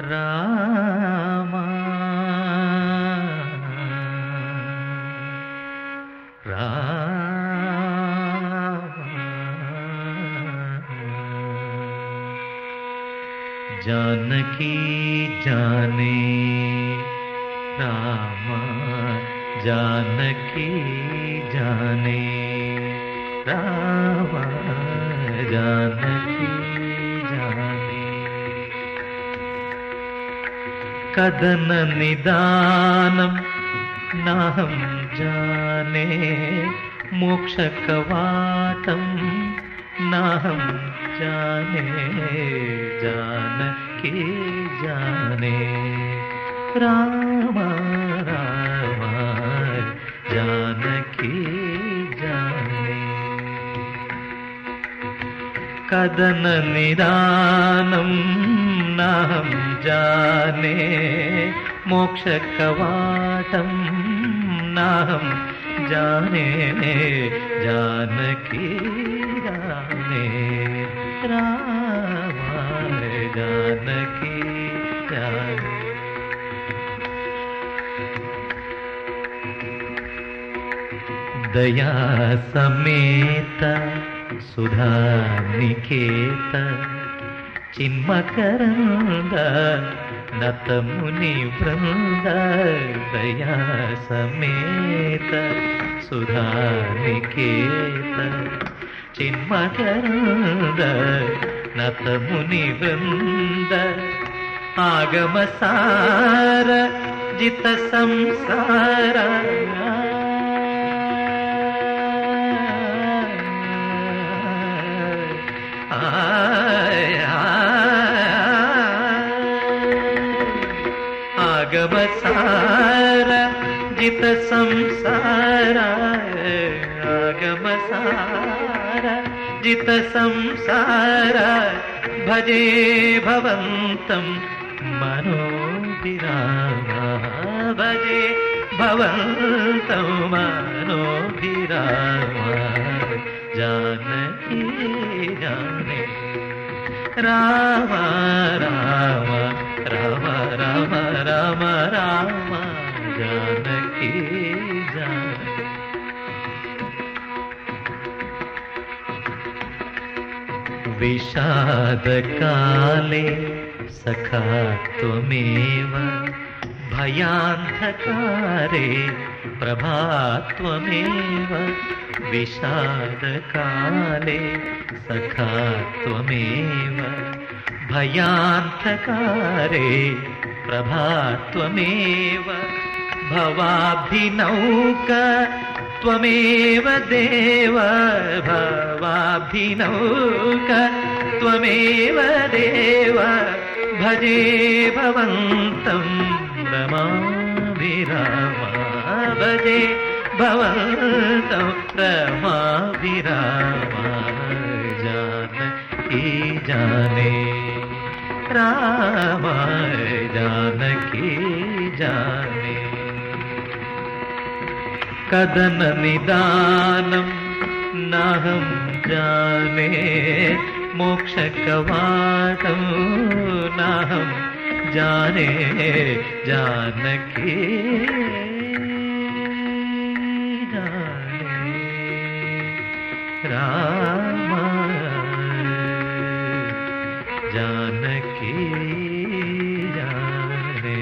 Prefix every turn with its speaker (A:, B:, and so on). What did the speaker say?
A: रामा। जानकी जाने रामा। जानकी जाने रामा। कदन निदानम् नाहं जाने नाहं जाने जानकी जाने। राम राम जानकी जाने। कदन जाने मोक्षकवाटं नाहं जाने जानकी जाने जानकी जाने दया समेत सुधा निकेत चिन्मकरन्द नतमुनि वृन्द दया समेत सुधा निकेत। चिन्मकरन्द नतमुनि वृन्द आगमसार जित आगमसार जित संसार आगमसार जित संसार भजे भवन्तं मनोभिरामा भजे भवन्तं मनोभिरामा जाने। राम राम राम राम राम जानकी जाने। विषादकाले सखा त्वमेव भयान्धकारे प्रभात्वमेव विषादकाले सखा त्वमेव भयान्धकारे प्रभात्वमेव भवाभिनौक त्वमेव देव भवाभिनौक त्वमेव देव भजे भवन्तं रमाभिरामा भजे भवन्तं रमाभिरामा जानकी जाने राम जानकी जाने। कदन निदानं नाहं जाने। मोक्षकवाटं नाहं जाने जानकी जाने। राम जानकी जाने